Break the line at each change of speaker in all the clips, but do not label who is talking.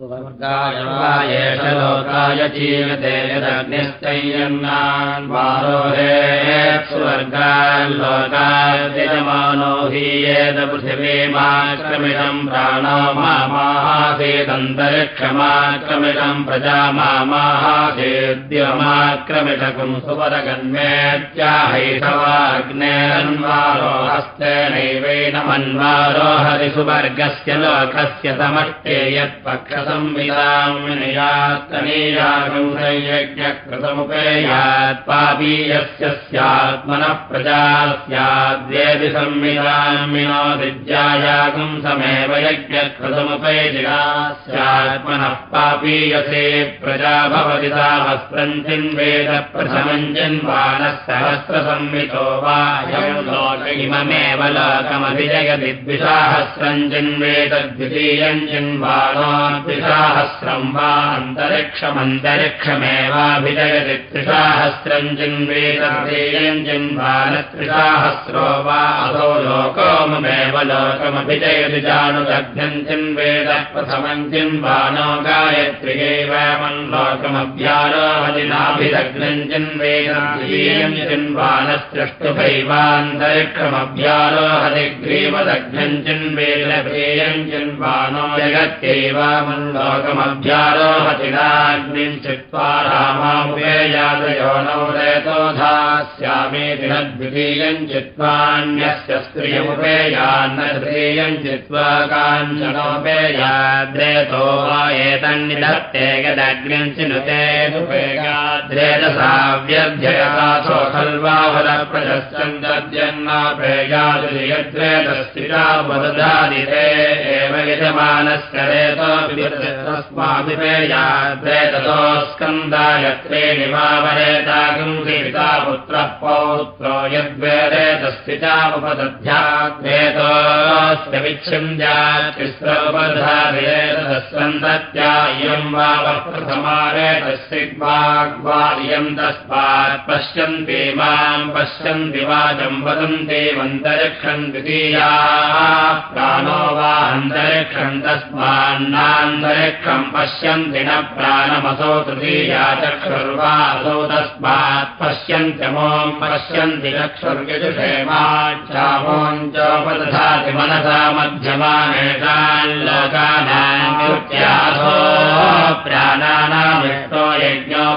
एष लोकाय जीवते यदग्निस्तैयन्नान्वारोहे स्वर्गाल्लोकाद्यजमानो हि येदपृथिवीमाक्रमिणम् प्राणो मामाहासेदन्तरिक्षमाक्रमिणम् प्रजा मामाहासेद्यमाक्रमिषकम् सुवरगन्वेत्याहैषवाग्नेरन्वारो हस्तेनैवैनमन्वारो हरिसुवर्गस्य लोकस्य समष्टे यत्पक्ष संविदामनियात्तनीयागुंसयज्ञकृतमुपेयात् पापीयस्य स्यात्मनः प्रजा स्याद्वेदि संविदामिनो विद्यायागुंसमेव यज्ञकृतमुपैजिगा स्यात्मनः पापीयसे प्रजा भवति तामस्त्रम् चिन्वेद प्रथमम् चिन्वानः सहस्रसंवितो वा द्विसाहस्रम् चिन्वेद द्वितीयम् चिन्वानो त्रिसाहस्रम् वा अन्तरिक्षमन्तरिक्षमेवाभिजयति त्रिसाहस्रम् जिन्वेदयम् जिन्वानत्रिसाहस्रो वा अधो लोकोममेव लोकमभिजयति जानुदग्ध्यम् चिन्वेद प्रथमम् जिन्वानो गायत्र्यैवमम् लोकमभ्यारोहदिनाभिदग्नम् चिन्वेदीयम् जिन्वानस्रष्टुभैवान्तरिक्षमभ्यारोहदि ग्रीवदग्नम् चिन्वेदभेयम् जिन्वानो जगत्यैव लोकमभ्यारोहतिनाग्निम् चित्वा रामामुपेयादयो नौ रेतोधास्यामेति न द्वितीयम् चित्वान्यस्य स्त्रियमुपेयान्न तृतीयम् चित्वा काञ्चनोपेयाद्रेतो वा यदग्निम् चिनुतेदुपेयाद्रेतसा व्यध्ययतासो खल्वाहुरप्रशस्यन्तद्यन्नापेयादुयद्रेतस्थिता वदधादिते एव यजमानस्य स्कन्दायत्रे निवावरेतागुंसिता पुत्रः पौत्रो विच्छिन्द्यात्रिस्रोपधारेतस्कन्दत्या इयम् वावप्रथमारेतस्यग्वाग्वादियम् तस्मात् पश्यन्ति माम् पश्यन्ति वाचम् वदन्ति मन्तरिक्षम् द्वितीया प्राणो वा अन्तरिक्षम् तस्मान्नान्तरिक्षम् पश्यन्ति न प्राणमसौ तृतीया चक्षुर्वासौ तस्मात् पश्यन्त्यमोम् पश्यन्ति चक्षुर्यजुषेमाच्छामोञ्चोपदधाति मनसा मध्यमानेतान् लोकानान्युत्यासो प्राणानामिष्टो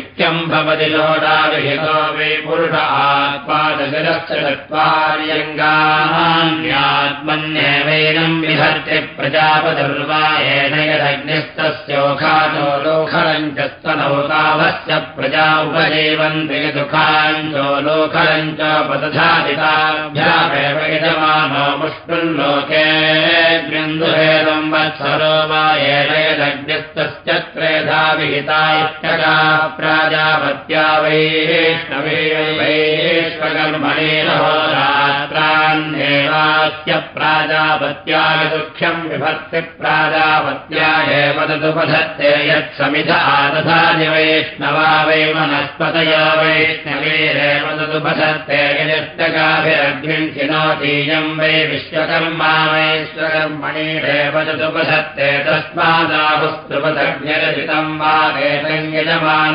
शिक्यम् भवति लोडाविहितो वे पुरुष विहर्ति प्रजापदुर्वायेन यदग्निस्तस्योखाचो लोखलम् च स्तनौताभस्य प्रजा उपजीवन्ति दुःखाञ्चो लोखलम् च पदधादिताभ्यामेव यजमानो मुष्टुल्लोके बिन्दुहेदम् वत्सरो वा येन यदग्निस्तस्य त्रेधा विहिता प्राजापत्या वैष्णवे वैष्वकर्मणे रात्रान्येवास्य प्राजापत्याय दुःख्यम् विभक्ति प्राजापत्या एव तदुपधत्ते यत्समिध आदधानि वैष्णवा वै वैष्णवीरेव तदुपधत्ते यजष्टकाभिरग्निम् चिनोतीयम् वै विश्वकर्मा वैश्वकर्मणीरेव तदुपधत्ते तस्मादाहुस्तृपदग्निरचितम् वा यजमान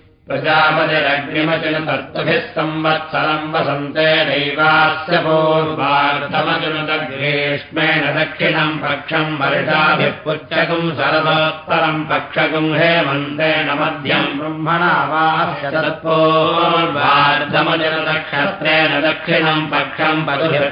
प्रजापतिरग्निमचिनुतर्तुभिः संवत्सरम् वसन्ते दैवास्य मध्यम् ब्रह्मणा वार्धमचिनुतक्षत्रेण दक्षिणम् पक्षम्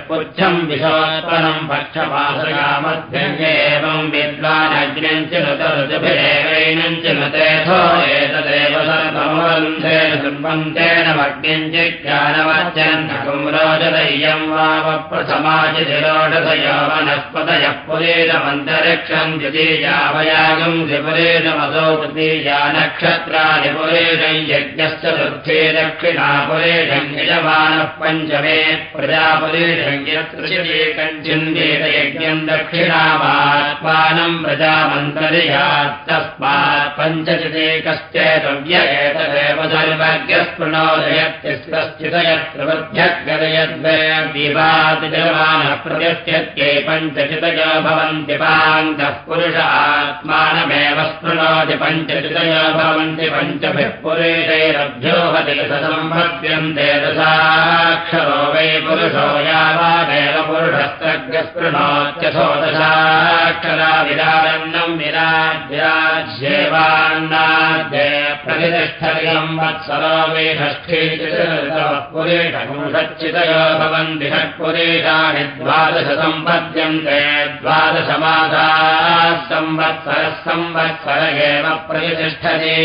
पुच्छम् विशोत्तरम् पक्षपासया मध्यम् एवम् विद्वानग्निम् चिनुतरुजुभिरेवैनम् चिनुतेथो एतदेव सर्वमो सम्बन्धेन भग्निञ्चिज्ञानवच्चन्नकुं रोचदय्यं वावप्रसमाचिरोषधयो वनस्पतयः पुरेशमन्तरिक्षम् द्वितीयावयागम् त्रिपुरेशमसौ तृतीया नक्षत्राणि पुरेशं यज्ञश्च वृद्धे दक्षिणा पुरेशं यजमानः पञ्चमे प्रजामन्तर्यात् तस्मात् पञ्चचिदेकश्चेतव्य एतत् सर्वगस्पृणोदयत्यस्कश्चितयत्रवध्यग्रयद्वयदिवादिजमानः प्रत्यत्यै पञ्चचितयो भवन्ति पान्तः पुरुष आत्मानमेव स्पृणोति पञ्चचितयो भवन्ति पञ्चभिः पुरुषैरभ्योहति सम्पद्यन्ते दशाक्षरो वै पुरुषो यावादेव पुरुषस्तग्रस्पृणोत्यथो दशाक्षरा विराजन्नम् विराज्येवान्नाद्य प्रतिष्ठरियम् वत्सरो वे षष्ठी पुरेषपुंसच्चितयो भवन्ति षट्पुरेषाणि द्वादश सम्पद्यन्ते द्वादशमासाः संवत्सरः संवत्सर एव प्रतिष्ठति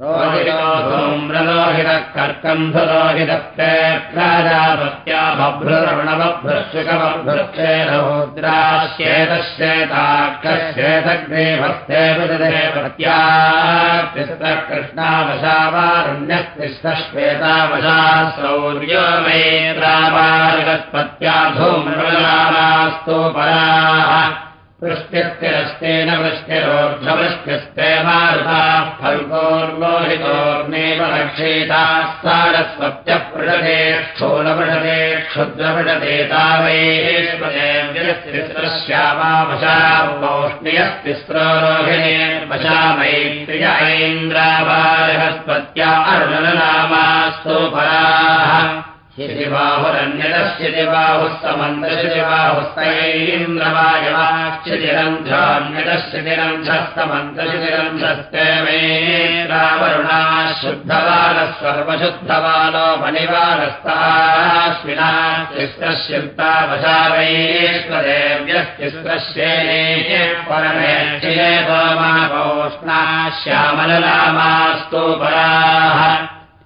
्रलोहितः कर्कन्धुलोहितस्य प्राजापत्या बभ्रुरवणबभ्रशुकबभ्रक्षे रौद्राश्चेतश्चेताक्षश्चेतग्रेभस्ते पत्या कृष्णावशावारुण्यस्तिश्वेतावशा सौर्यो मे रामार्गत्पत्या धूम्रलामास्तु पराः वृष्ट्यस्तिरस्तेन मारुताः फल्गोर्लोहितोर्नेव रक्षेताः सारस्वत्यः पृषते स्थूलपृषते क्षुद्रपृषते तावैश्वदेव्यस्तिस्रश्यामावशा पौष्ण्यस्तिस्रो रोहिणेर्वशा मैत्रिय ऐन्द्रावारहस्पत्या अर्णनामास्तु पराः शिबाहुरन्यतस्य बाहुः समन्तशिबाहुस्तयैन्द्रवायवाश्चिरन्ध्रान्यतस्य निरन्ध्रस्तमन्तशिरन्ध्रस्ते मे मणिबालस्ताश्विना तिस्रश्युक्तावशा वैश्वदेव्यस्तिस्रश्येने परमेक्षिये गोमापोष्णा श्यामलनामास्तु पराः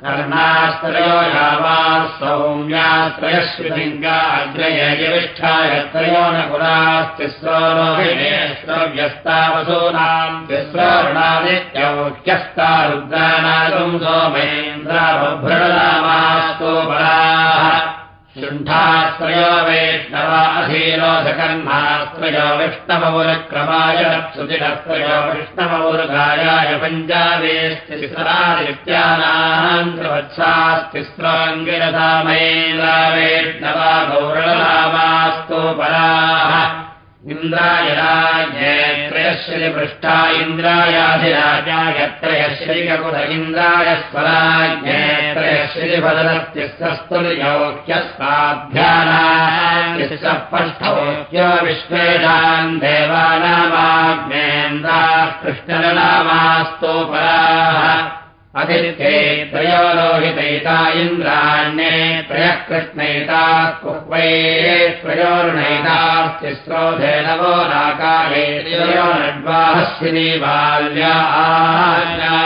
कर्णास्त्रयो यावाः सौम्यास्त्रयश्विलिङ्गाग्रयविष्ठायत्रयो न कुलास्तिस्रो रोहिणेश्वव्यस्तावसूनाम् तिस्रोरुणादित्यौह्यस्ता रुद्रानागम् सोमेन्द्राभृणनामास्तो बलाः शुण्ठाश्रयो वैष्णवा अधीरोधकर्माश्रयो विष्णवमुरक्रमाय सुचिरस्त्रयो विष्णवमुरुगायाय पञ्जावेस्तिसरादित्यानान्त्रवत्सास्तिस्राङ्गिरसामयेन्द्रा वैष्णवा गौरलामास्तु पराः पृष्ठा इन्द्रायाधिराजायत्रयश्रीकुल इन्द्राय स्वराज्ञत्रयश्रीफलस्तिस्तस्तुर्योक्यस्ताभ्यानापष्ठोक्यो विश्वेषाम् देवानामाग्नेन्द्राः कृष्णरनामास्तु अधित्ये त्रयो लोहितैता इन्द्राण्ये त्रयः कृष्णैताः कुह्वे त्रयोर्णैतास्तिस्रोधेनवो नाकाले त्रयो नड्वाहस्विनी बाल्या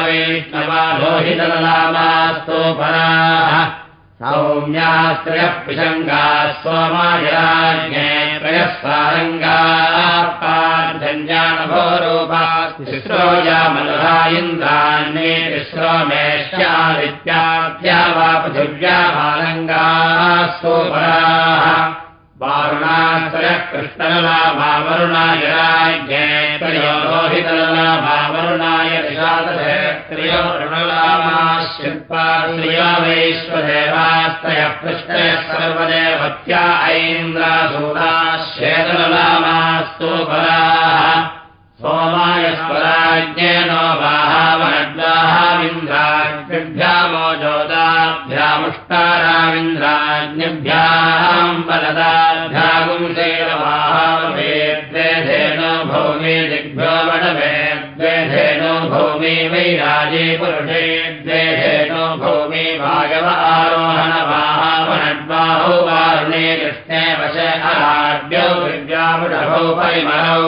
वैष्णवा लोहितलनामास्तु पराः सौम्यास्त्रयः पिशङ्गाः सोमायराज्ञे त्रयः सारङ्गाः यामलहा इन्द्राण्ये तिस्रो मेष्यादित्याद्या वा पृथिव्या बालङ्गाः सोपराः। वारुणाश्रयः कृष्णललाभावरुणाय राज्ञे त्रयो निषादशे त्रयो ऋणलामाश्चित्पा श्रियो वैश्वदेवास्त्रयः कृष्णयः सर्वदेवत्या ऐन्द्रासूदाश्वेतललामास्तु पराः सोमाय स्वराज्ञेनो बाहावनद्वाहाविन्द्राज्ञभ्यामो जोदाभ्यामुष्टाराविन्द्राज्ञभ्याम् भौमे दिग्भ्यो वडवेद्वेधेनो भौमे वैराजे पुरुषे द्वेधेनो भौमे भागव आरोहणवाहावनद्वाहो वारुणे कृष्णे वश अराड्यौ दिव्यामुडभौ परिमलौ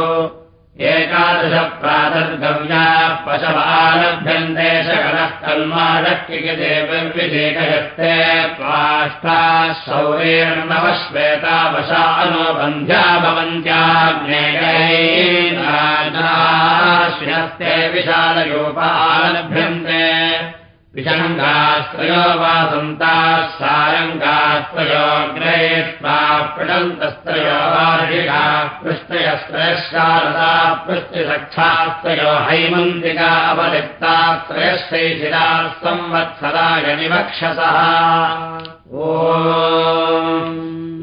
एकादशप्रातर्गव्याः पशवालभ्यन्ते सकलः कल्माडक्यदेवविषेकयस्ते त्वाष्टाः सौरेर्नवश्वेतावशा अनुबन्ध्या भवन्त्याज्ञेयैश्वस्ते विशालयोपालभ्यन्ते विषङ्गास्त्रयो वा सन्ताः सारङ्गास्त्रयोग्रे स्वापृडन्तस्त्रयो वार्षिका पृष्टयस्त्रयशारदा पृष्टिरक्षास्त्रयो हैमन्तिका अवलिप्तास्त्रयश्चैशिरा संवत्सराय विवक्षसः ओ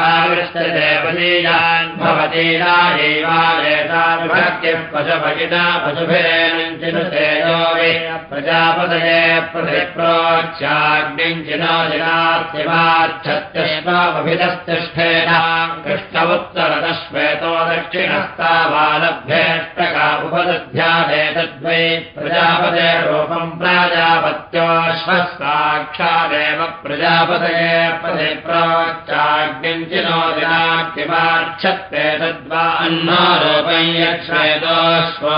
भ्यावृष्टदेवतीयान् भवतीरायैवालेता प्रजापदये प्रतिप्रोच्याग्निञ्चिनो जिनास्तिवाच्छत्यश्वाभिदस्तिष्ठेन कृष्णवुत्तरदश्वेतो दक्षिणस्तावालभ्येष्टका उपदध्यादेतद्वै प्रजापदे रूपम् प्राजापत्योऽश्वः साक्षादेव प्रजापदये प्रतिप्रोच्चाग्निञ्चिनो दिनाक्तिमार्च्छत्ते तद्वा अन्नारोपं यच्छ्वेतोऽश्वो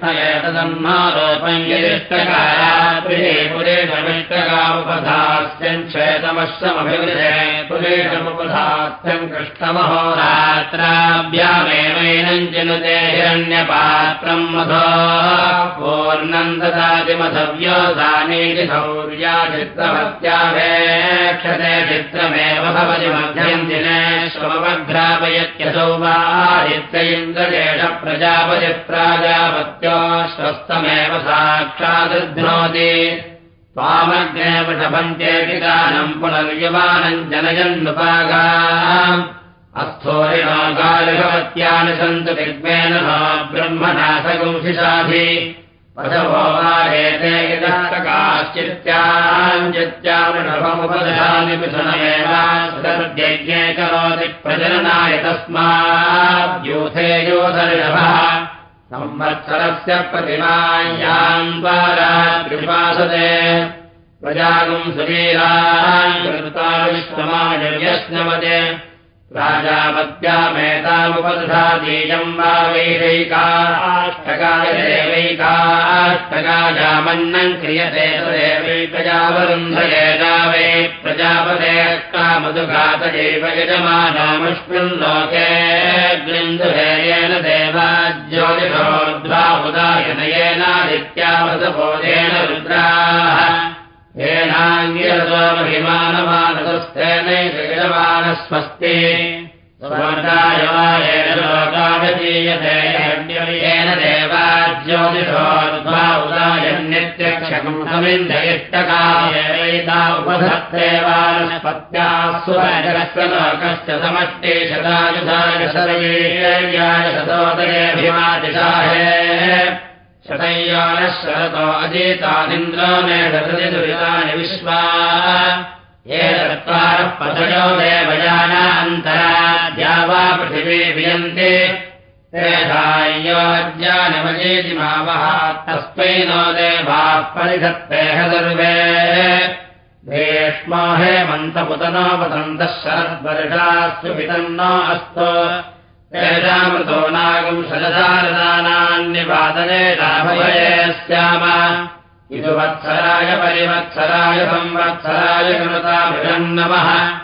रात्रिये कृष्णये तदन्नारोपं यदिष्टकारात्रिये पुरेशमिष्टका उपधास्यम् श्वेतमश्वमभिवृधे पुरेशमुपधास्यम् कृष्णमहोरात्राभ्यामेवैनम् चिनुते हिरण्यपात्रम् मधो पूर्णम् ददातिमधव्योदानीति शौर्या चित्रवत्यावेक्षते चित्रमेव भवति मध्यम् दिने श्वमग्रापयत्यसौ वादित्य इन्द्रजेष प्रजापति स्वस्तमेव साक्षादध्नोति। त्वामग्ने वृषभन्त्येति गानम् पुनर्यवानम् जनयन्नुपागा अस्थोरिणो गालिभवत्यानि सन्तु दिग्मेन नो ब्रह्मनाथगुंसिषाभि। पशवो वारेते यदस्तकाश्चित्याञ्चित्यामृषभमुपदशानि पिशनमेवाज्ञे करोति प्रजननाय तस्माद्यूथे योधऋषभः संवत्सरस्य प्रतिमायाम् द्वारा प्रजागुम् सुवीरान् कृता विश्वमायव्यश्नवते राजापत्यामेतामुपदधातीयम् वा वैरैकाष्टकाय देवैकाष्टकायामन्नम् क्रियते तदेवैकजावरुन्धयेता वै प्रजापतेष्टामधुघातयैव यजमानामस्मिन् लोके गृन्दुहेयेन देवा ज्योतिषोद्वामुदायनयेनादित्यावसबोधेन रुद्राः ज्योतिषोर्ध्वा उदायन्नित्यक्षकम् समिन्धयिष्टकायैता उपधत्तेवानस्पत्याः सुरजगस्य लोकश्च समष्टे शतायुधाय सर्वेयाय शतोदयेऽभिमातिशाहे शरतो अजेतानिन्द्रो दधति दुरितानि विश्वा। ये चत्वारः पतयो देवयानान्तरा द्या वा पृथिवी वियन्ते। तेषाय्योज्यानमजेति मावः तस्मै नो देवाः परिधत्तेह सर्वे ग्रेष्मो हेमन्तपुतनोपतन्तः शरद्वर्षास्तु पितन्न अस्तु तेषामृतो नागम् शरदारदानान्यवादने लाभये स्याम। इति वत्सराय परिवत्सराय संवत्सराय कृताभिषन्नमः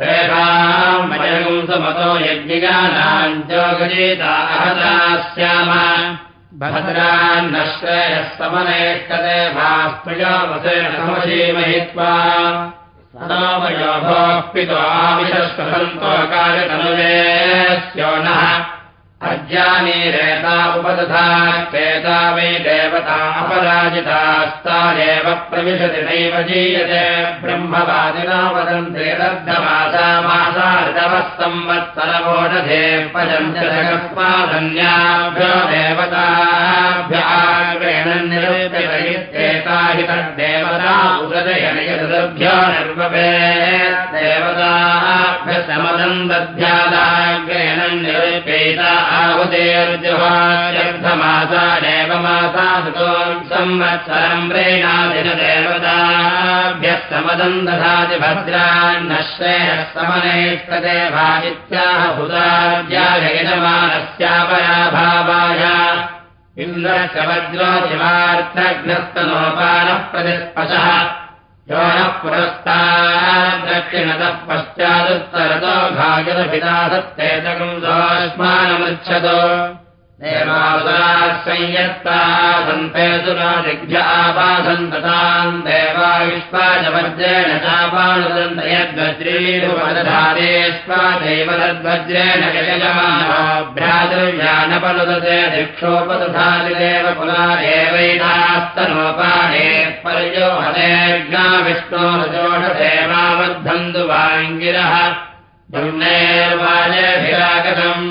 तेषाम् मयगुंसमतो यज्ञिकानाञ्चोगजीता अहता स्याम। भद्रान्नश्रेयस्तमनेष्टते भास्त्रियो वसेन समशीमहित्वा आविशस्वसन्तो कार्यतनुजेस्यो नः अज्ञानीरेता उपदधा केता वै देवता अपराजितास्तादेव प्रविशति नैव जीयते। ब्रह्मवादिना वदन्ते ऋतवः संवत्सरवोढधे पचञ्चकस्मादन्याभ्यो देवताभ्याग्रेण दध्यादाग्रेण निरुप्येता आवतेर्जुहार्धमासादेव मासा संवत्सरम् प्रेणादिनदेवताभ्यः समदम् दधाति भद्रान्नश्रेयः समनेष्टदेवा इत्याह हुदार्यायजमानस्यापराभावाय इन्द्रस्य वज्रोजिवार्थघ्नस्तनोपानः प्रतिस्पशः यो नः पुरस्ताद्दक्षिणतः पश्चादुत्तरतो भागदभिता सत्तेतकम् सोऽस्मानमृच्छतो देवासुराः संयत्ताः सन्तेऽसुरादिभ्य आपासन्तताम् देवा विश्वाजवज्रेण चापानुदन्त यद्वज्रीरुपदधारे स्वादैव तद्वज्रेण यजमानोऽभ्रातुर्यानपनुदते दिक्षोपदधादिदेव पुनादेवैनास्तनोपाने पर्यो हदेर्गा विष्णोरजोषदेवावद्धन्तु वाङ्गिरः दुर्नेर्वाजभिरागतम्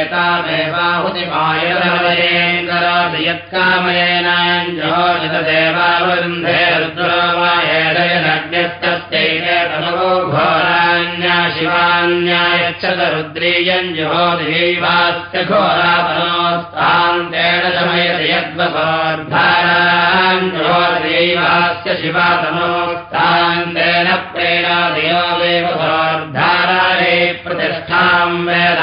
एतामेवाहुतिमायरवयेङ्करादि यत्कामयेनाञ्जोजितदेवावृन्धे रुद्रो वा एषयनज्ञस्तस्यैकेतमो घोरान्या शिवान्यायच्छत रुद्रीयम् जुहोदैवास्य घोरातनोस्तान्तेन शमयति यद्वसोर्धाराञ्जुहोदैवास्य शिवातनोस्तान्तेन प्रेणादयो देव सोर्धारे प्रतिष्ठाम् वेद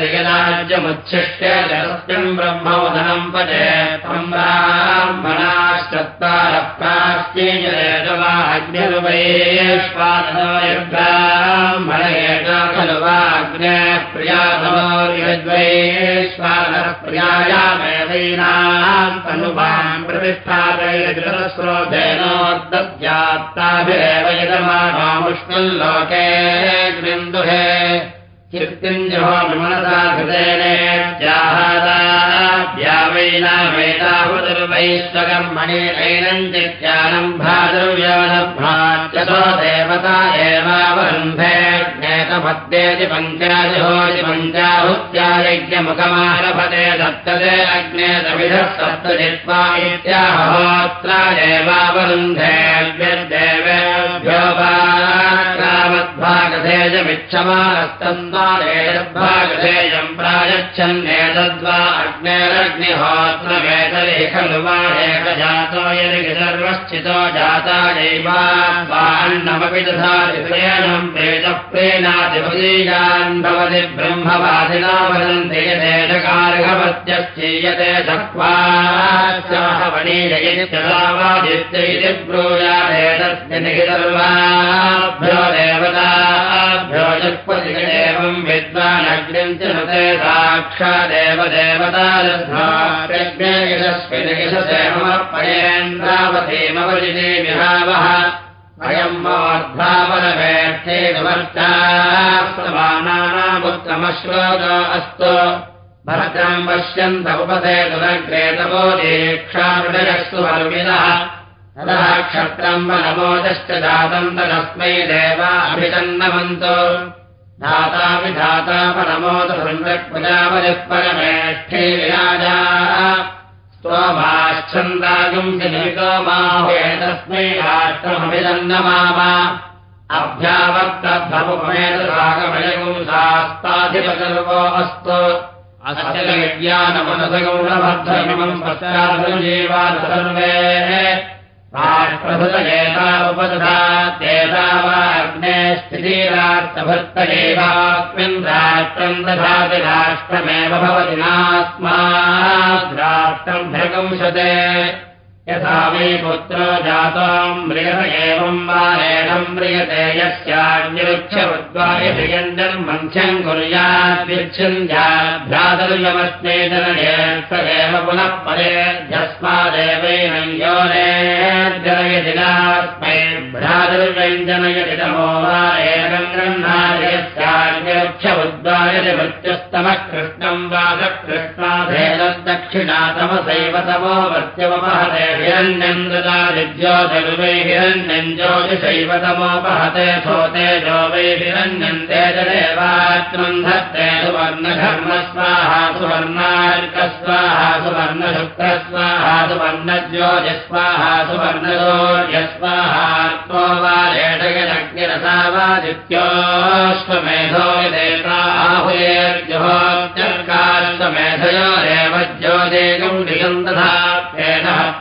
यदाज्यमुच्छिष्य जस्मिन् ब्रह्मोदनम् पदे त्वम् ब्राह्मणाश्चत्वारः प्राश्चीयवाग्निर्वैश्वादनो यद्ब्राह्मण एका खलु वाग्नेः प्रियातमोर्यद्वैश्वानः प्रियायामेवैनाम् तनुवाम् प्रतिष्ठादयद्रस्रोधेनोर्दद्यात्ताभिरेव यजमानामुष्णल्लोके गृन्दुहे कीर्तिञ्जहो विमनसा कृतेनेत्याहादाभ्यावैनामेताहुदुर्वैश्वकर्मणि ऐनम् चित्यानम् भादुर्व्योनभ्रात्यसो देवता एवावरुन्धे ज्ञेतभद्येति पञ्चादिहोति पञ्चाहुत्यायज्ञमुखमारभते दत्तते अग्नेतविधः एवावरुन्धे व्यदेवेभ्यो भागधेयमिच्छमानस्तन्वारेयम् प्रायच्छन्नेतद्वा अग्नेरग्निहोत्रमेतरे खलु वा एकजातो यदि सर्वश्चितो जातायैवान्नमपि दधातिनम् प्रेतः प्रेणादिपदीयान् भवति ब्रह्मवादिना वदन्ति यदेशकारघवत्यश्चीयते चक्वावणीययित्यदावादित्यैति ब्रूयादेतस्मिन् हि सर्वाभ्यो देवताभ्यो जक्पतिगेवम् विद्वानग्निम् च नुते साक्षादेव देवतारस्मिन् यशसेमपयेन्द्रावधीमवजिने विहावः। अयम् समर्थास्तमानानामुत्तमश्लोक अस्तु। भरतम् पश्यन्त उपदे दुरग्रेतवो दीक्षामृदयस्तु वर्मिदः क्षत्रम् वनमोदश्च जातम् तदस्मै देवा अभितन्नवन्तो धाताभिधाता परमोद प्रजापतिः परमेष्ठे तस्मै राष्ट्रमभिदन्नमाम अभ्यावक्तभवमेतरागमयगुंसास्ताधिपगर्वो अस्तु। अस्य पश्चादनुजीवान् सर्वे वा अग्ने स्थितिराष्ट्रभृत्तयेवास्मिन् राष्ट्रम् दधाति राष्ट्रमेव भवति नास्माद्राष्ट्रम् भृगंशते यथा मे पुत्रो जाताम् म्रियत एवम् वा एनम् म्रियते यस्यान्यक्षवद्वायजयञ्जन् मन्थ्यम् कुर्याद्विच्छिन्द्याभ्रातर्यमस्मे जनये स एव पुनः योनेर्जनयति नास्मै भ्रातर्व्यञ्जनयति तमो वा एकम् गृह्णादयस्यान्यक्षवद्वायति मृत्युस्तमः कृष्णम् वा दक्षिणातमसैव तमो मृत्युमपहते हिरण्यम् ददादिज्यो जलुवै हिरण्यम् ज्योतिषैवतमोपहते सोते जो वै हिरण्यम् तेजदेवात्मम् धत्ते सुवर्णघर्म स्वाहा सुवर्णार्क स्वाहा सुवर्णशुक्र स्वाहा सुवर्णज्योति स्वाहा सुवर्णदोर्य स्वाहात्मो वा रेटयनग्निरसा वादित्योऽश्वमेधो देवाहुयेर्जुहोत्यर्काश्वमेधयोरेव ज्योतिगम् दिगम्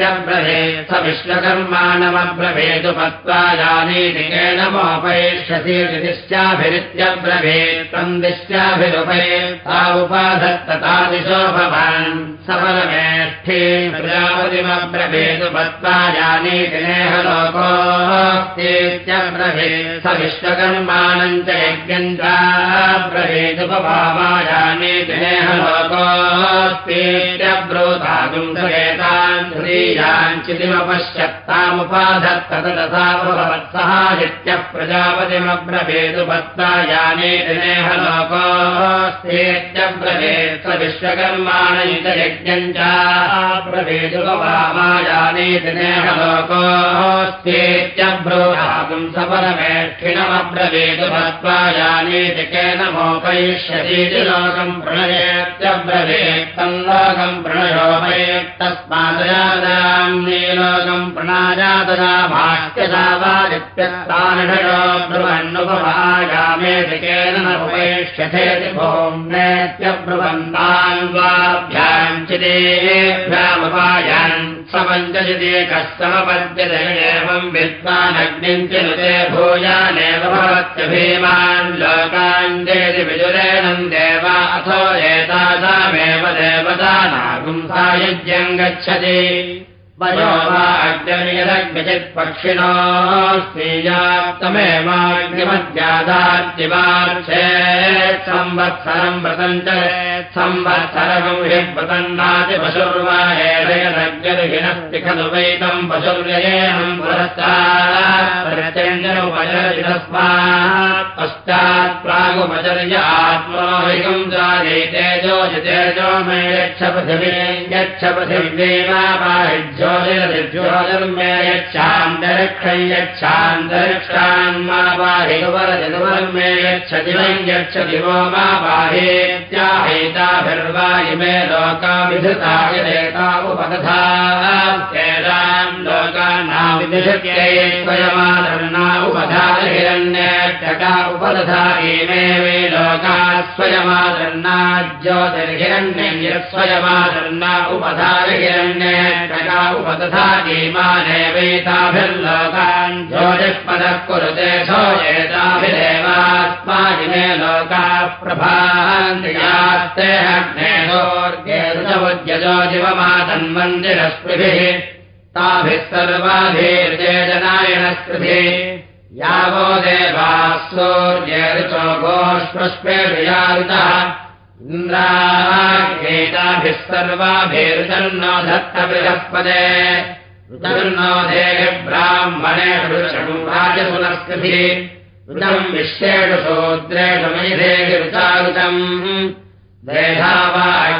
यज्ञः प्रजापतिमब्रभेदुमत्वा याने दिनेहलोकोऽस्तीत्यब्रभे स विश्वकर्माणमब्रभेदु मत्वा जानीतिकेन मोपैष्यतीतिश्चाभिरित्यब्रभेत् तम् दिश्चाभिरुपये ता उपाधत्ततादिशो भवान् सफलमेष्ठी प्रजापतिमब्रभेदु मत्वा जानीतिनेह लोकोऽस्तीत्यब्रभेत् स विश्वकर्माणम् च चाब्रभेदुपभावा जानीतिनेह लोकोऽस्तीत्यब्रोधागुम् सवेतान् ्चितिमपश्यत्तामुपाधत्त तथा भवत्सहादित्यः प्रजापतिमब्रभेदु भक्ता याने दिनेह लोकोऽस्तेत्यब्रभेत् स विश्वकर्माण च यज्ञम् चाब्रभेदु वामायाने दिनेह लोकोऽस्तेत्यब्रोहागुम् सपरमेष्ठिणमब्रभेदु भक्त्वा यानेति केन मोपयिष्यतीति लोकम् प्रणयेत्यब्रभेत् तल्लोकम् प्रणयोपयेत्तस्मादयादाम् नीलोकम् प्रणाजातदा भाष्यदा वादित्यस्तानिषयो ब्रुवन्नुपभागामेधिकेन न उपैष्यथेति भोम्नेत्यब्रुवन्तान् वाभ्याम् चिदेभ्यामुपायान् समपद्यते एवम् विद्वानग्निम् च नुते भूयानेव भवत्य भीमान् लोकान् चेति विजुरेणम् देवा अथो एतासामेव देवतानागुम् सायुज्यम् गच्छति वयो वा अग्नियदग्निचित्पक्षिणो स्वीयाप्तमेवाग्निमद्यादार्चिवार्चेत् संवत्सरम् व्रतम् हि व्रतन्नाति खलु वैतम् पशुर्ययेहम् पुरस्तात् तस्मात् पश्चात् प्रागुपचर्य आत्मनोहिकम् मे यच्छ पृथिवी, यच्छ पृथिव्यैवाहिज्यो ज्योतिर्मे यच्छान्तरिक्षम् यच्छान्तरिक्षान्मा बाहिवरजनुवर्मे यच्छति वै यच्छति वो मा बाहेत्याहेताभिर्वा इमे लोकाविधृता यदेता उपदधा केषाम् लोकानाविधिषत्यै स्वयमादर्णा उपधारहिरण्यटका उपदधा इमे वे लोका स्वयमादर्णा ज्योतिर्हिरण्यम् यस्वयमादर्णा उपधारहिरण्यटका उपदधा गीमानेवैताभिर्लोकान् ज्योतिष्पदः कुरुते सो एताभिरेवात्मादिमे लोकाः प्रभान्त्यास्ते अग्नेजोर्गेरुजवद्यजो दिवमातन्मन्दिरस्पृभिः ताभिः सर्वाभिर्जे जनायनस्पृभिः यावो देवाः सूर्येरुचो गोष्पृष्पेषयारुतः इन्द्रागेताभिः सर्वाभिरुचन्नो धत्त बृहस्पदे देहि ब्राह्मणेषु षण्राजसुनस्कृतिः ऋतम् विश्वेषु शूद्रेषु मयिधेहि ऋचारुतम् देहा वा अग्निञ्चित्यानस्य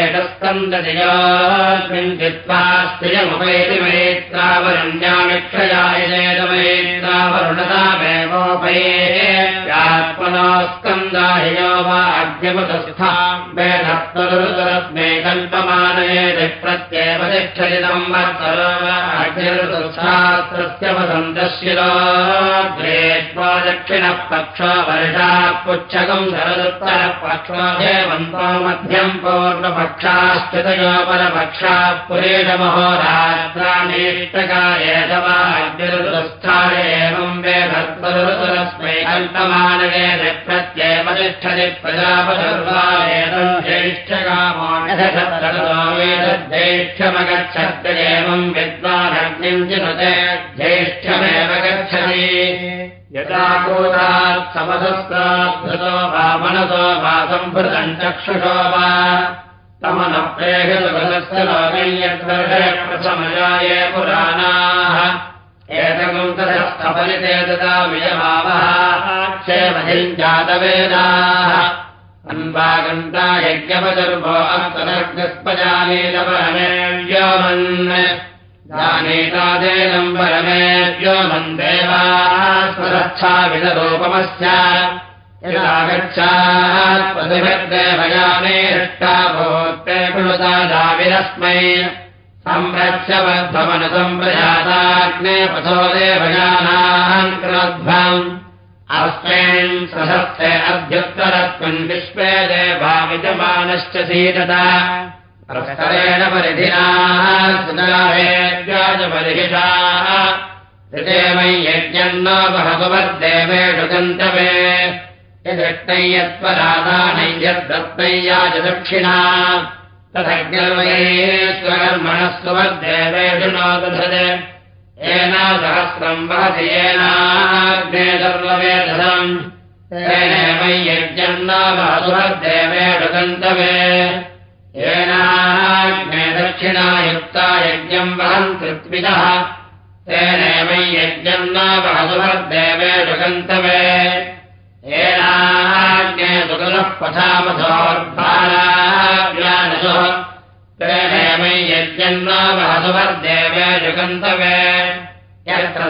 एतस्कन्दजयो किञ्चित्वा स्त्रियमुपैति मैत्रावरण्यामिक्षयाय चेदमैत्रावरुणतामेवोपयेत्मनो स्कन्दाहियो वा अग्निमुतस्था वेदत्तरुतरस्मे कल्पमानयेति प्रत्येव तिष्ठितम् वर्तरो अग्निरुतुस्थात्रस्य वसन्तशिरो ग्रेत्वा दक्षिणः पक्षो वर्षा पुच्छकम् शरदुत्तरपक्षो हेमन्तो मध्यम् पूर्णपक्षाश्चितयो परपक्षाः पुरेशमहोरात्राणीष्टकाय वा अग्निरुतुस्थाय एवम् वेदत्तरुतरस्मै कल्पमानयेति प्रत्येव तिष्ठति प्रजापशर्वावेदम् ज्येष्ठकामाणेष्ठमगच्छत् एवम् विद्वानग्निम् चिनुते ज्येष्ठमेव गच्छति। यदा कोदात् समसस्ताद्धृतो वा मनसो वा सम्भृतम् चक्षुषो वा तमनप्रेहितस्य लोकय्यद्वर्षे प्रथमयाये पुराणाः एतकम् तथस्थफलिते तदा वियमावः क्षेमधिम् जातवेदाः अन्वागन्ता यज्ञपदर्भो अन्तरग्रस्पजानीतपरमेव्योमन् जानीतादेनम् परमेव्योमन् देवाः स्वरच्छाविदरूपमस्य यदागच्छात् प्रतिभद्देवयाने हृष्टा भूत्ते कृता दाविरस्मै संरक्षबद्धमनुसम्प्रजाताग्ने पथो देवयानान् क्रोध्वम् अस्मिन् सहस्ते अभ्युत्तरस्मिन् विश्वे देवाविजमानश्च सीदता प्रस्तरेण परिधिनाः सुदावेद्याजपरिहिषाः ऋतेवै यज्ञम् न भगवद्देवेषु गन्तवे यदृष्टै यत्परादानै यद्दत्तै याज दक्षिणा तथज्ञर्वयेष्वकर्मणः सुवर्देवेषु नो दधत् येन सहस्रम् वहति येनाग्ने सर्ववेदसम् तेनेवै यज्ञम् न गन्तवे। येनाग्ने दक्षिणायुक्ता यज्ञम् वहन् कृत्विदः। तेनेवै यज्ञम् न सुवर्देवेषु गन्तवे। येनाग्ने सुगुलः पथामथोर्भाराव्यानसुः तेनेवै यज्ञम् न सुवर्देवेषु गन्तवे यत्र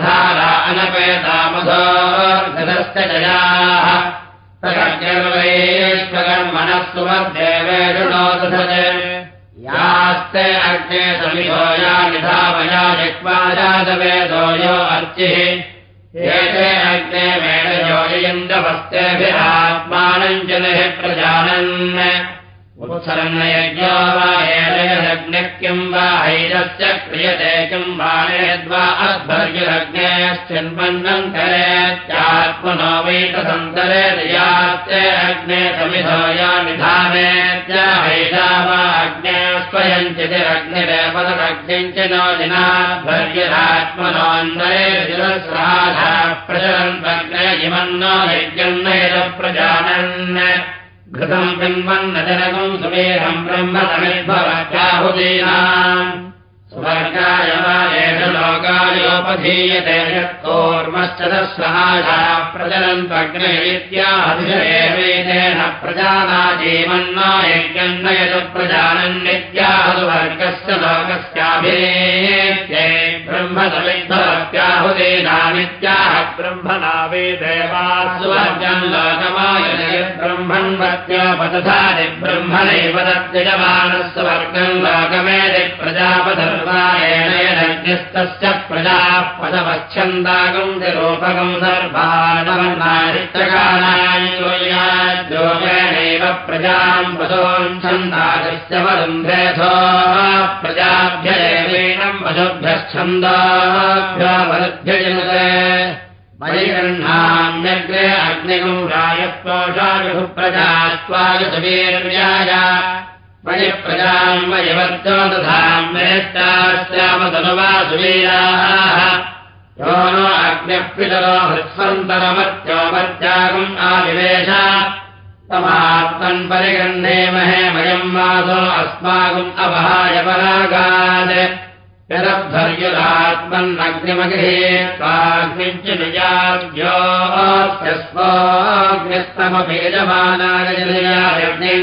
यास्ते अग्ने समिधो या निधामया जग्वाजातवेदो यो अर्चिः। एते अग्ने मेणयोजयन्दवस्तेभिरात्मानम् जनः प्रजानन् उत्सरन्नयज्ञो वा एलयदग्निः किम् वा हैरस्य क्रियते किम् वा अग्ने स्वयम् तदग्निम् च नो दिनाध्वर्युरात्मनोऽन्तरे दिवस्राधा प्रचलन्वग्ने इमन्नो यज्ञम् नैर प्रजानन् घृतम् पिन्वन्नजनकम् सुमेहम् ब्रह्म समिद्भवत्याहुतीनाम् स्वर्गाय लोकायोपधीयते यत्कोर्मश्च तस्सहाशा प्रचलन्त्वग्ने इत्याहतिरेवेदेन प्रजानाजीवन्न यज्ञम् नयत प्रजानन्नित्याह सुवर्गस्य लोकस्याभिरेत्यै ब्रह्म समिद्भवत्याहुतीनामित्याह ब्रह्मणा वे देवास्वर्गम् लोकमायनयत् ब्रह्मण्वत्योपदधारि ब्रह्मणैव तद्यजमानस्वर्गम् लोकमेदि प्रजापधर्वायेण यदग्निस्तस्य प्रजाः पदवच्छन्दागम् निरूपकम् सर्वाणवन्नादिष्टकालायोगेणैव प्रजाम् पशोन्छन्दागस्य वरुन्धेथो प्रजाभ्यदेवीणम् पशुभ्यश्छन्दाभ्यावरुभ्यजनुते परिगृह्णाम्यग्रे अग्निगुम् रायत्वाषायुः प्रजात्वायुषवीर्याय परिप्रजाम् वयवर्जो दधाम्येष्टास्यामतनुवासुवीराः यो नो अग्निपितरो हृत्सन्तरमत्योमत्यागम् आविवेश तमात्मन् परिगृह्णेमहे वयम् वासो अस्माकम् अपहाय निजाग्योस्तमपेजमानाय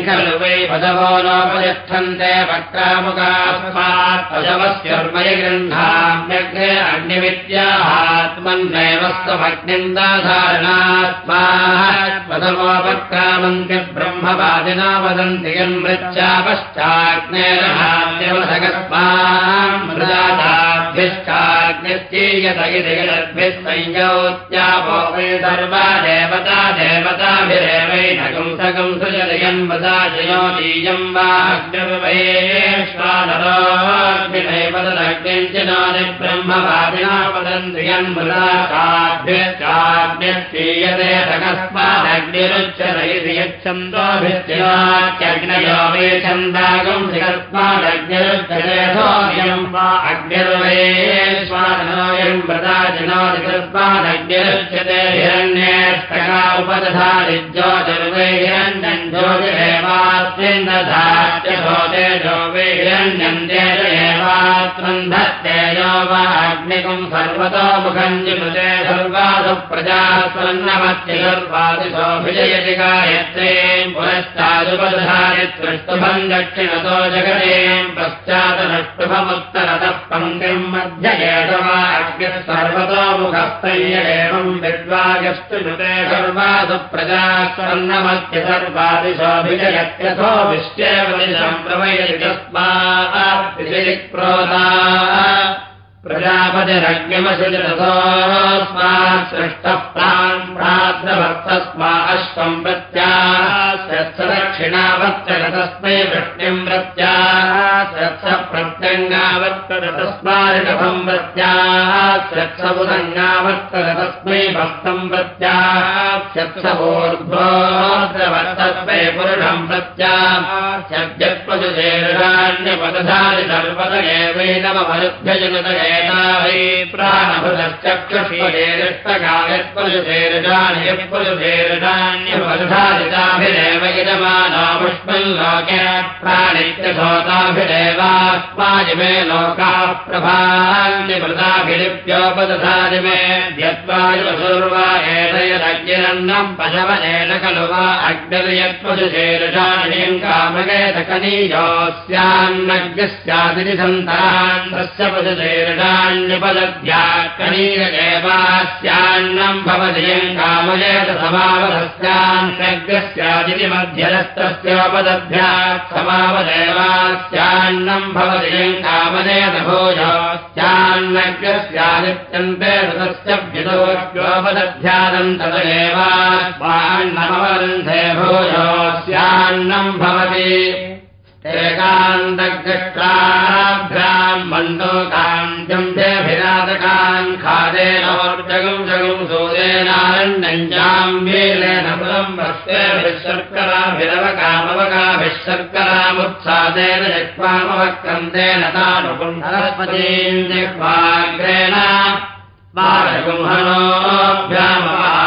खलु वै पदवो नोपतिष्ठन्ते वक्रामुखास्मात् पशवस्यर्मय गृह्णाम्यग्रे अग्निविद्यात्मन्नैव स्वमग्निन्दाधारणात्मा पदमोपक्रामन्ति ब्रह्मवादिना वदन्ति यन्मृत्या भिश्चाग्निश्चीयत इति जगद्भिः संयोत्यापो वै सर्वा देवता देवताभिरेवैनकं सकं सुजलयन्वदा जयोदीयं वा अग्निर्वैश्वानरोग्निनैव तदग्निञ्चिनानि ब्रह्मवादिना इति यच्छन्दोभिश्चिनात्यग्नयो वै अग्निर्वैश्वानरोऽयं जनादिकस्मादग्निरुच्यते हिरण्येष्टका उपदधारिज्योतिर्वै हिरण्यम् ज्योतिरेवास्मिन् दधात्यशोते जो वै हिरण्यम् तेजयेवास्मिन् धत्तेजो वा अग्निकम् सर्वतो मुखम् जिनुते सर्वासु त्रिष्टुभम् दक्षिणतो जगदेम् पश्चादनष्टुभमुत्तरतः पङ्क्तिम् सर्वतो मुखस्तय्य एवम् विद्वागस्तुनुते सर्वासु सर्वादिशोऽभिजयत्यथो विश्चेव दिशम् प्रवयति तस्मात् क्रोधा प्रजापतिरग्निमशिरसोऽस्मात् सृष्टः प्रान् प्राद्रवत्तस्मा अश्वम् प्रत्याश्रत्सदक्षिणावत्तर तस्मै वृष्टिम् प्रत्याश्रत्स प्रत्यङ्गावत्तर तस्मारिषभम् प्रत्याश्रत्सबुदङ्गावत्तर तस्मै भक्तम् प्रत्याश्रत्सवोर्ध्वोद्रवत्तस्मै पुरुषम् प्रत्याश्रद्यत्पशुशेषान्यपदधारि सर्वत एवैनमरुभ्यजनत एता वै प्राणभुदश्चक्षुष्पदेष्टगायत्पशुशेरजानि यत्पशुशेरजान्यपदधारिताभिरेव यजमानामुष्मन् लोके प्राणित्यशोताभिरेवास्माजिमे लोकाः प्रभान्यमृताभिलिप्योपदधारिमे यत्त्वायुवसुर्वा एतयदग्निरन्नम् पशवनेन खलु वा अग्निर्यत्पशुशेरजानिम् कामगेतकनीयोऽस्यान्नग्निस्यादिनि सन्तान् तस्य पशुशेरजान्यपदध्या कनीयदेवास्यान्नम् भवधियम् कामयेत समावधस्यान्नग्रस्यादिति मध्यरस्तस्योपदध्या समावदेवास्यान्नम् भवधियम् कामयेत भोजोस्यान्नग्रस्यादित्यन्ते तस्य व्युतोप्योपदध्यादम् तदेवान्नमवरुन्धे भोजोस्यान्नम् भवति एकान्तग्रष्टाभ्याम् मण्डोकान् जम्भ्यभिरातकान् खादेनोर्जगम् जगम् सूदेनारण्यञ्जाम्बेलेन पुरम् वस्तेभिः शर्कराभिरवकामवकाभिः शर्करामुत्सादेन जक्वामवक्रन्देन तानुपुण्डरस्पतीम् जक्वाग्रेण बालकुम्भनोऽभ्यामवास्तेनादित्यान्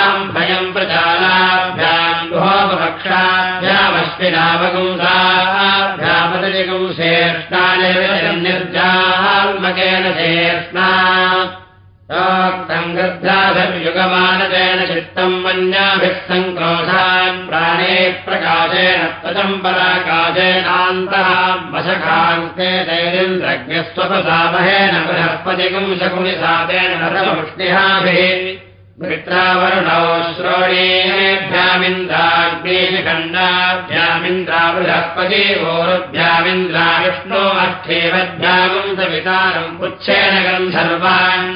युगमानजेन चित्तम् मन्याभिः सङ्क्रोधान् प्राणे प्रकाशेन पदम् पराकाशेनान्तः वशकाङ्केनस्त्वसामहेन पुनस्पदिगंशुनिषादेष्णिहाभिः वृत्रावरुणौ श्रोणेभ्यामिन्द्राग्नेशखण्डाभ्यामिन्द्रा बृहस्पति गोरुभ्यामिन्द्रा विष्णो अर्थेवद्भ्यागम् सवितारम् पुच्छेन गन्धर्वान्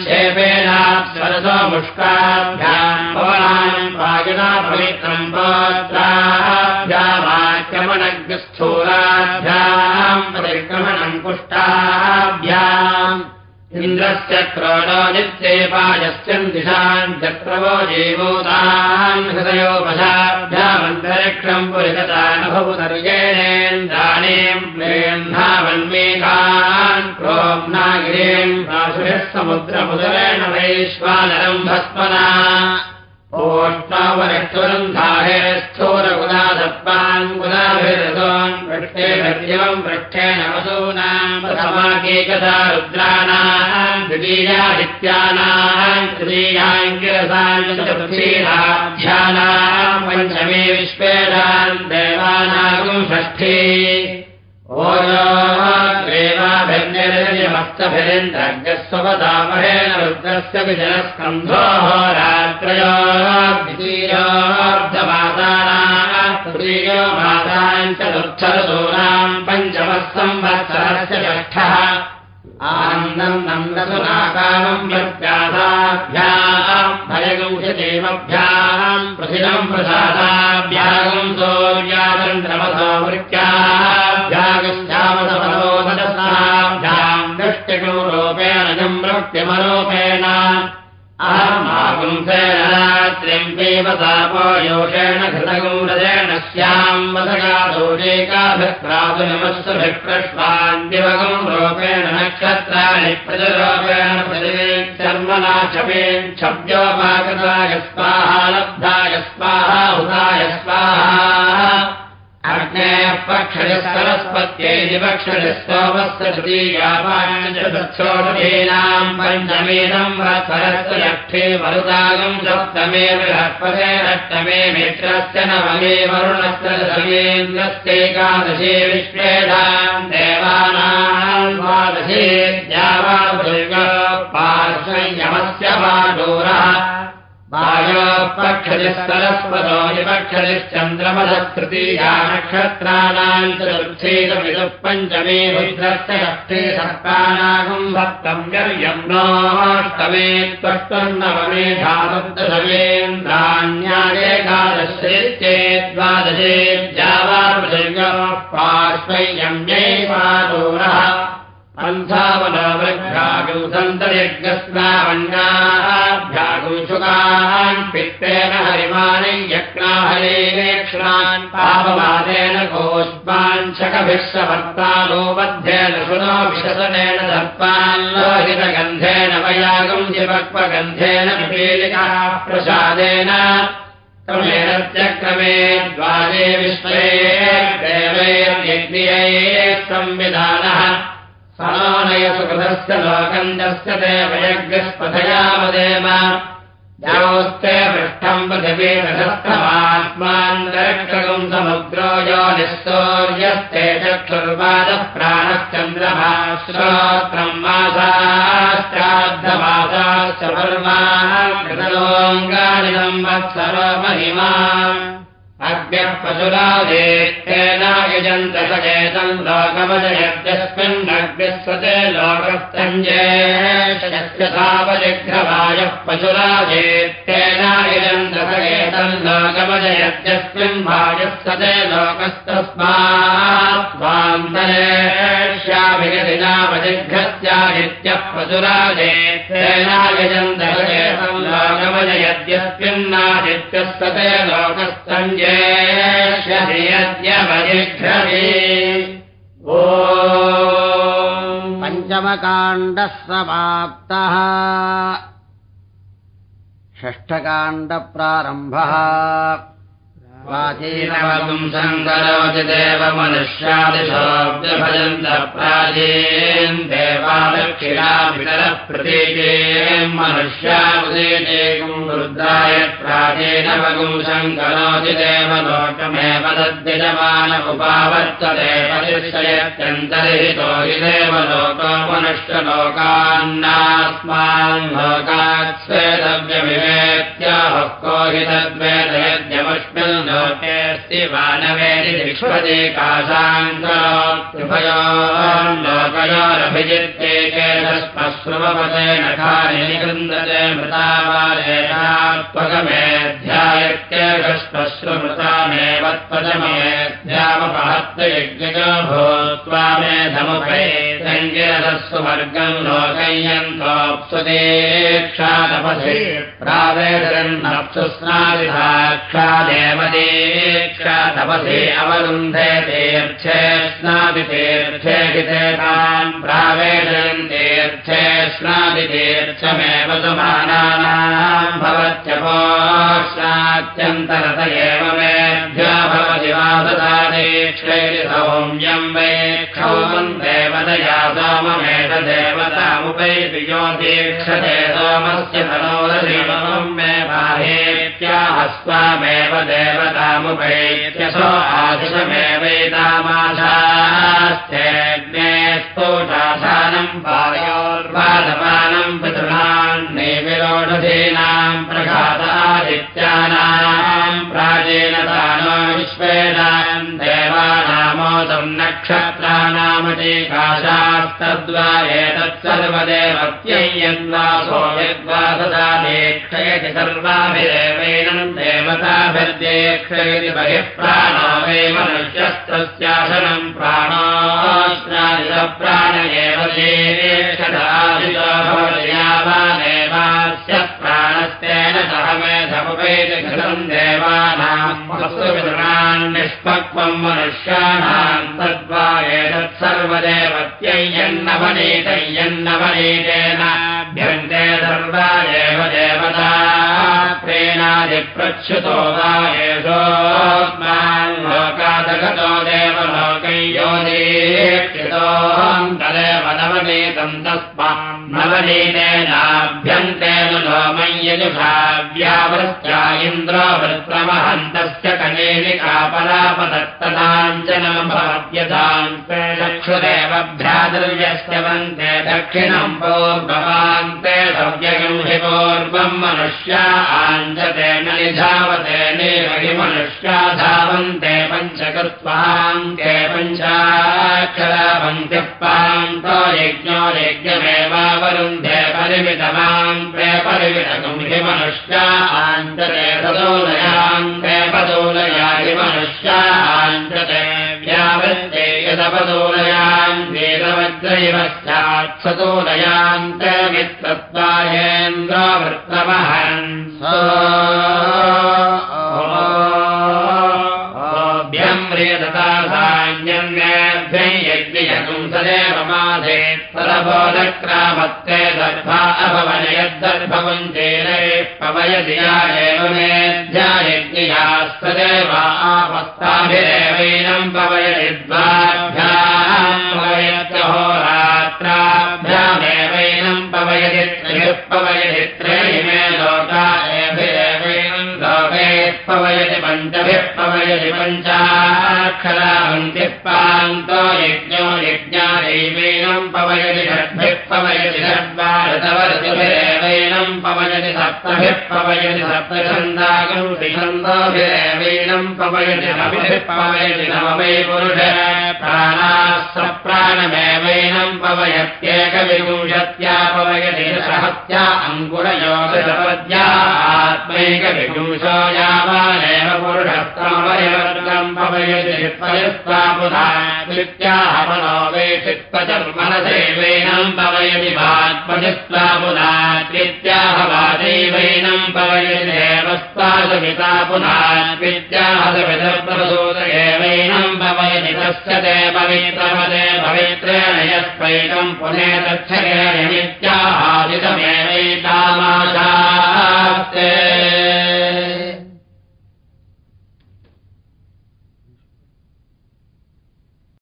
पवनाम् वायुना पवित्रम् पात्राभ्यामाक्रमणग्रस्थूलाभ्याम् परिक्रमणम् पुष्टाभ्याम् इन्द्रस्य क्रोडो नित्येपायस्यम् दिशाम् चक्रवो जीवोतान् हृदयोपशाभ्यामन्तरिक्षम् पुरिगता न क्रोम्नागिरेम् राशुषः समुद्रमुदरेण वैश्वानरम् भस्मना। ओष्टावरक्षुरन्धाहे स्थूरगुणादत्पान् गुणाभिरसोन् पृष्ठे भद्यवम् पृष्ठेन वसूनाम् समाकेकदा रुद्राणाम् द्वितीयादित्यानाम् तृतीयाङ्गिरसाम् चतुर्थीराध्यानाम् पञ्चमे विश्वेदान् देवानागम् षष्ठी। ेवाभिर्निरजमस्तभिरिन्द्रज्ञस्वपदामहेन रुद्रस्य विजनस्कन्धोः रात्रयो मासाम् चतुर्थरसूनाम् पञ्चमः संवत्सरस्य षष्ठः आनन्दम् नन्दसुनाकामम् यत्यासाभ्याम् भयगंशदेवभ्याम् प्रथिनम् प्रसादाभ्यागम् सौर्याचन्द्रमसो वृत्याभ्यागश्चामसमरोदशाभ्याम् दृष्टिगुरूपेण जम्रक्त्यमरोपेण वसगादोषेकाभिक्रातुनमस्वभिप्रश्वान्दिवगम् रूपेण नक्षत्राणि प्रजरूपेण शर्मना क्षपेन् क्षव्योपाकृताय स्वाहा लब्धाय स्वाहा हुताय स्वाहा सरस्पत्यै विपक्षयः सोमस्य तृतीयापाञ्चदक्षोषीनाम् पञ्चमेदम् लक्षे मरुदागम् सप्तमे बृहस्पते अष्टमे मित्रस्य नवमे वरुणस्य दशमेन्द्रस्यैकादशे विश्वेदाम् देवानाम् द्वादशे द्यावा पार्श्वयमस्य पाडोरः विपक्षदिश्चन्द्रमधस्तृतीया नक्षत्राणाम् चतुर्थेदमिदः पञ्चमे रुद्रस्य षष्ठे सर्पाणागम् भक्तम् गर्यम् नोष्टमे त्वष्टन्नवमे धातुत्तमेन्द्राण्यायेकादशेत्ये द्वादशे द्यावापृथिव्यो पार्श्वयम्यै पादोरः अन्धावनवृद्भ्यागुसन्तरिग्रस्नावण्याभ्यागुषुकान् पित्तेन हरिमानि यज्ञाहरेक्षणान् पापवादेन गोष्पाञ्चकभिश्वभर्तानो बद्धेन शुनो विशसनेन दर्पान् लोहितगन्धेन वयागम् जिवक्वगन्धेन पिपीलिका प्रसादेन क्रमेण चक्रमे द्वारे विश्वे देवैर्यज्ञयै संविधानः सनोनयसुकृतस्य लोकन्दस्य देवयज्ञस्पथयामदेव यावस्ते पृष्ठम् पृथिवी रथस्थमात्मान्तरक्षगम् समुद्रो यो निःसौर्यस्ते चक्षुर्वादः प्राणश्चन्द्रभा श्रोत्रम् मासाश्चाद्धमासाश्च पर्वाः अग्न्यः पशुरादेष्टेन यजन्त सचेतम् लोकवजयद्यस्मिन्नग्निस्वते लोकस्तञ्जेशस्य सावजिघ्रवायः पशुरादेष्टेन यजन्त सचेतम् लोकवजयद्यस्मिन् भाजस्वते लोकस्तस्मात् स्वान्तरेष्याभिगतिनावजिघ्रस्यादित्यः पशुरादेष्टेन यजन्त सचेतम् लोकवजयद्यस्मिन्नादित्यः सते लोकस्तञ्जे ओ
पञ्चमकाण्डः समाप्तः षष्ठकाण्डप्रारम्भः
प्राचीनवपुंसम् करोति देव मनुष्यादिशोऽभ्यभजन्त प्राचीन् देवादक्षिणापितरः प्रतीके मनुष्यामुदीतेकम् रुद्राय प्राचीनवपुंसम् करोति देव लोकमेव तद्यजमान उपावर्तते परिश्रयत्यन्तर्हितो हि देव लोको मनुष्यलोकान्नास्मान् लोकात् स्वेदव्यविवेत्याहः को हि तद्वेदयद्यमस्मिन् लोकेऽस्ति मानवेति विश्वते काशान्तरोभयोर्लोकयोरभिजित्ते स्मश्रुवपते नखानि निकृन्दते मृतावारेणात्मकमेऽध्यायत्यश्मश्रुमृतामेव त्वजमेऽध्यामपहत्तयज्ञो भूत्वा मेधमुपैरस्वर्गम् लोकय्यन्तोऽप्सुदेक्षातपसि प्रावेदरन्नप्सुस्नादिसाक्षादेव दीक्षातपसि अवरुन्धे तीर्थे स्नादितीर्थेतान् प्रावेदयन् भवत्यपोष्णात्यन्तरत एव मेभ्यो भवति वासदादीक्षैरि सौम्यम् वै क्षौमम् देवतया सोममेष देवतामुपैति यो दीक्षते सोमस्य तनोदशिवम् मे बाहेत्याहस्वामेव देवतामुपैत्यसो आदिशमेवैतामाशास्तेऽग्ने स्तोषासानम् पायोर्वादपानम् पितॄणाम् नैविरोढधीनाम् प्रघातादित्यानाम् प्राचीनतानो देवानामोदम् नक्षत्राणामतीकाशास्तद्वा एतत्सर्वदेवत्यय्यन्वासो यद्वासदा दीक्षयति सर्वाभिदेवैनम् देवताभिर्देक्षयति बहिः प्राणो वै मनुष्यस्तस्यासनम् प्राणोऽश्नादिप्राण एव दीक्षदादितो भवति यावादेवास्य प्राणस्तेन सह मेधमुपैति घृतम् देवानाम् वस्तुविदृणान् निष्पक्वम् मनुष्याणाम् तद्वा एतत्सर्वदेवत्यय्यन्नवनीतय्यन्नवनीतेनाभ्यन्ते सर्वा एव देवता प्रेणादिप्रच्युतो वा एषोऽस्मान् लोकादगतो देवलोकय्यो दीक्षितोऽहम् तदेव नवनीतम् तस्मान् नवनीतेनाभ्यन्ते नु लोमय्यजुषाव्यावृत्या इन्द्रो वृत्रमहन्तस्य कलेलिकापरापदत्तदाञ्जनम् भवत्यथान्ते चक्षुरेवभ्रादुर्यस्य वन्ते दक्षिणम् सव्यगम् हि पूर्वम् मनुष्या आञ्जते निधावते मनुष्या धावन्ते पञ्चकृत्वान्ते पञ्चाक्षरावन्त्यः पान्तो यज्ञो यज्ञमेवावरुन्धे परिमितमान्ते परिमितकम् हि मनुष्या आञ्जते सदोलयान्ते पदोलया हि मनुष्या यदपदोलयान् वेदवज्रैव स्यात् सदोलयान्ते मित्रत्वायेन्द्रवृत्तमहन् भ्यम् प्रियदता सान्यन्येभ्यम् यज्ञयकुम् सदेव माधे तदबोधक्रामत्ते दर्भा अभवनयद्दर्भवञ्चेरे पवयति या एव मेध्या यज्ञयास्तदेव आपस्ताभिरेवैनम् पवयति द्वाभ्याम् पवयत्यहोरात्राभ्यामेवैनम् पवयति त्रयः पवयति त्रयिमे लोका एभिरेवैनम् लोके पवयति पञ्चभिः पवयति पञ्चाक्षरान्तिः पान्तो यज्ञो यज्ञादैवेनम् पवयति षड्भिः पवयति षड्वारतवर्षभिरेवैनम् पवयति सप्तभिः पवयति सप्तछन्दागम् त्रिछन्दोभिरेवैनम् पवयति नभिः पवयति नवमै पुरुष प्राणाः सप्राणमेवैनम् पवयत्येकविंशत्या पवयति सहत्या अङ्कुरयोगपद्या आत्मैकविंशो यावानेव पुरुषस्तमवयवर्गम् पवयति त्वयस्त्वा पुधा कृत्याह मनो वै चित्तचर्मनदैवैनम् पवयति पवयति देवस्त्वासमिता पुधा कृत्याह सविधप्रसूत एवैनम् पवयति तस्य पवित्रपदे पवित्रेण स्वैकम् पुने तच्छ निमित्याभाजितमेव